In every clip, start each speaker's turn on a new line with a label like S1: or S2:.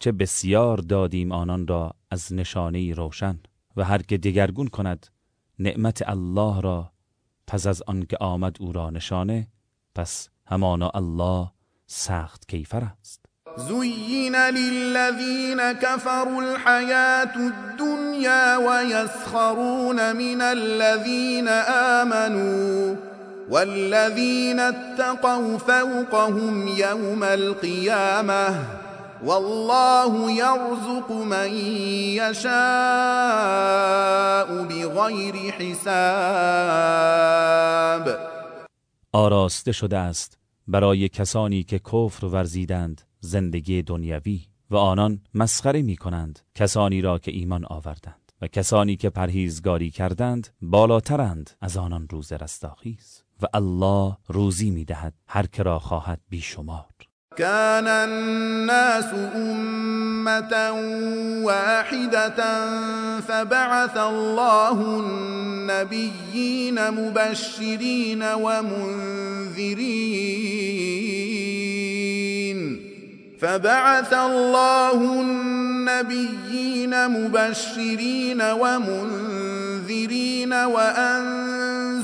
S1: چه بسیار دادیم آنان را از نشانه روشن و هر که دگرگون کند نعمت الله را پس از آنکه آمد او را نشانه پس همانا الله سخت کیفر است.
S2: زين للذين كفروا الحياة الدنيا ويسخرون من الذين آمنوا والذين اتقوا فوقهم يوم القيامة والله يرزق من يشاء بغير حساب.
S1: آراسته شده است برای کسانی که کفر ورزیدند زندگی دنیوی و آنان مسخره می کنند کسانی را که ایمان آوردند و کسانی که پرهیزگاری کردند بالاترند از آنان روز رستاخیز و الله روزی می دهد هر که را خواهد بیشمار.
S2: كان الناس أمة واحدة فبعث الله النبيين مبشرين ومنذرين. فبعث الله النبيين مبشرين ومنذرين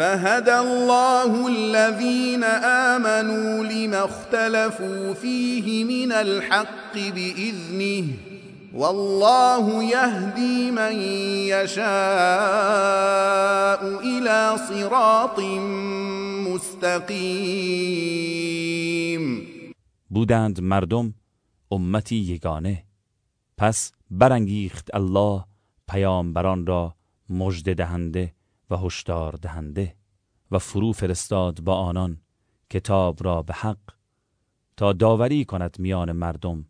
S2: فهدى الله الذين آمنوا لما اختلفوا فيه من الحق بإذنه والله يهدي من يشاء إلى صراط مستقيم.
S1: بودند مردم امتی یگانه. پس برانگیخت الله پیامبران را مژده دهنده. و هشدار دهنده و فرو فرستاد با آنان کتاب را به حق تا داوری کند میان مردم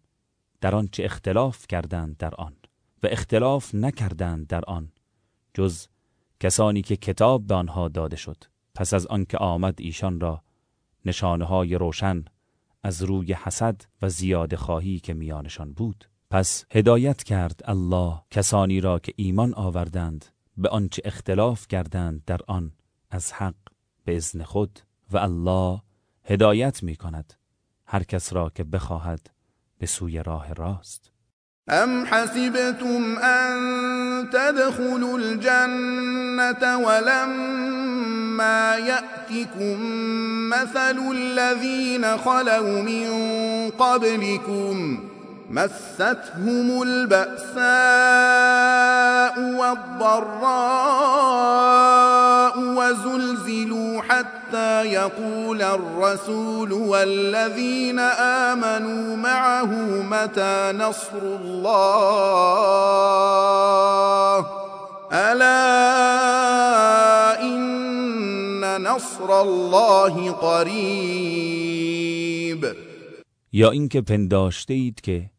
S1: در آنچه اختلاف کردند در آن و اختلاف نکردند در آن جز کسانی که کتاب به آنها داده شد. پس از آنکه آمد ایشان را نشانه های روشن از روی حسد و زیاد خواهی که میانشان بود. پس هدایت کرد الله کسانی را که ایمان آوردند به آنچه اختلاف کردند در آن از حق به اذن خود و الله هدایت می کند هر کس را که بخواهد به سوی راه راست.
S2: ام حسبتم ان تدخلوا الجنة ولما يأتكم مثل الذين خلوا من قبلكم مستهم البأساء والضراء وزلزلوا حتى يقول الرسول والذين آمنوا معه متى نصر الله؟ ألا إن نصر الله قریب
S1: یا اینکه پنداشته اید که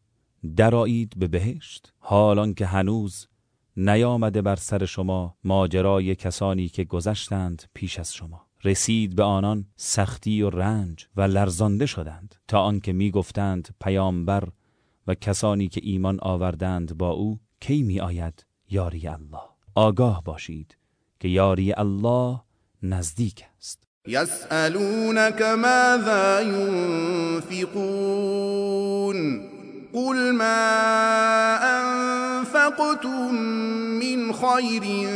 S1: درایید به بهشت. حال آنکه هنوز نیامده بر سر شما ماجرای کسانی که گذشتند پیش از شما. رسید به آنان سختی و رنج و لرزانده شدند. تا آنکه می‌گفتند پیامبر و کسانی که ایمان آوردند با او کی می آید یاری الله. آگاه باشید که یاری الله نزدیک است.
S2: يسألونك ماذا ينفقون قل ما أنفقتم من خير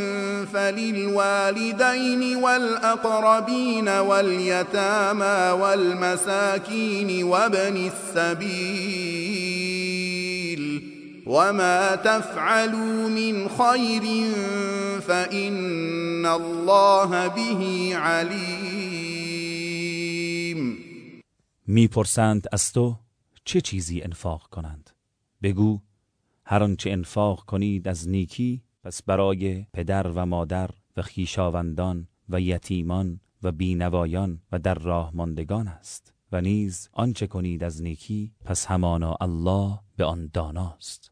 S2: فللوالدين والأقربين واليتامى والمساكين وابن السبيل وما تفعلوا من خير فإن الله به علیم
S1: میپرسند از تو چه چیزی انفاق کنند؟ بگو هر آنچه انفاق کنید از نیکی پس برای پدر و مادر و خویشاوندان و یتیمان و بینوایان و در راه ماندگان است و نیز آنچه کنید از نیکی پس همانا الله به آن داناست.